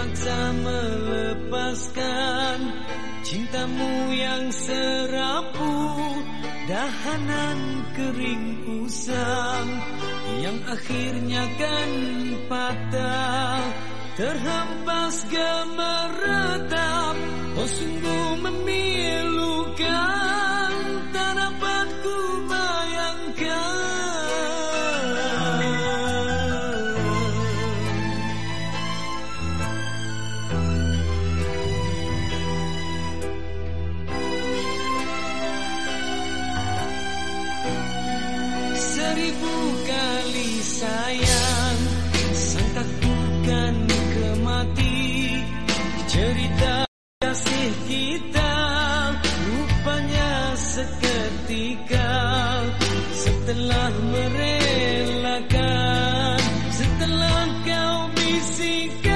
terpaksa melepaskan Cintamu yang serapu Dahanan kering usang Yang akhirnya kan patah. Terhempas gemeretap Oh seribu kali sayang Sentak bukan kemati. Cerita kasih kita Rupanya seketika. Setelah merelakan Setelah kau bisikkan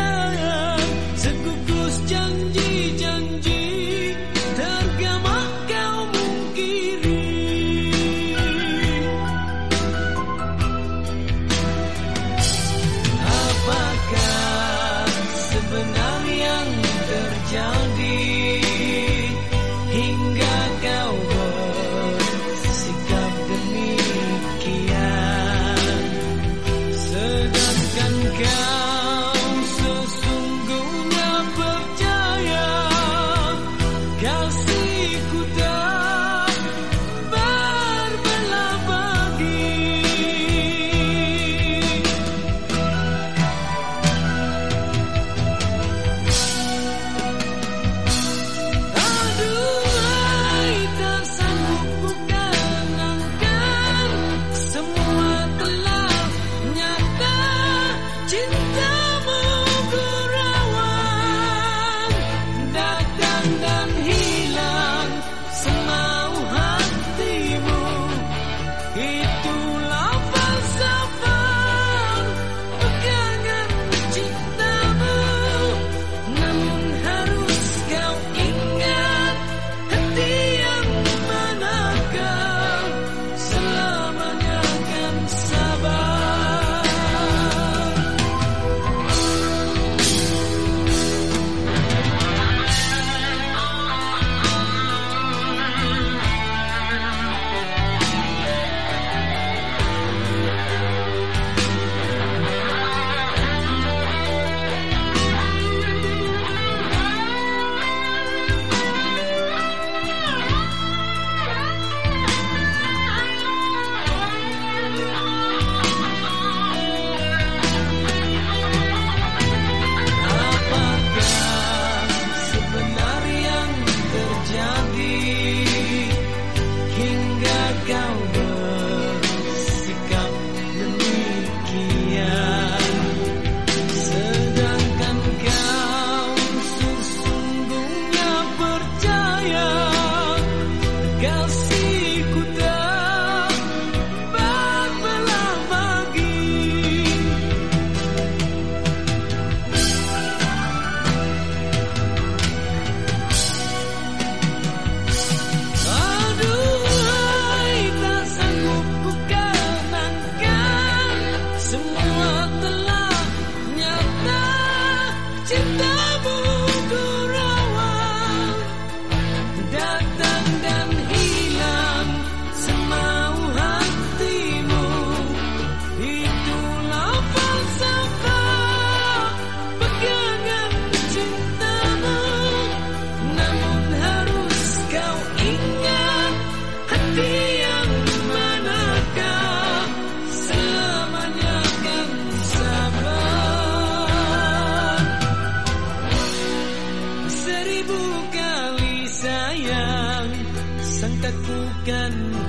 Santatku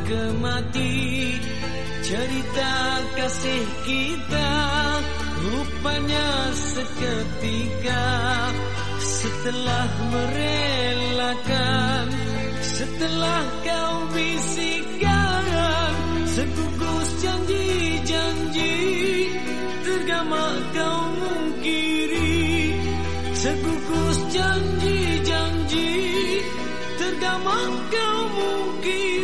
kemati Cerita kasih kita. Rupanya seketika Setelah merelakan Setelah kau bisikkan Segugus janji-janji Tergama kau mengkiri Segugus janji-janji. mungkin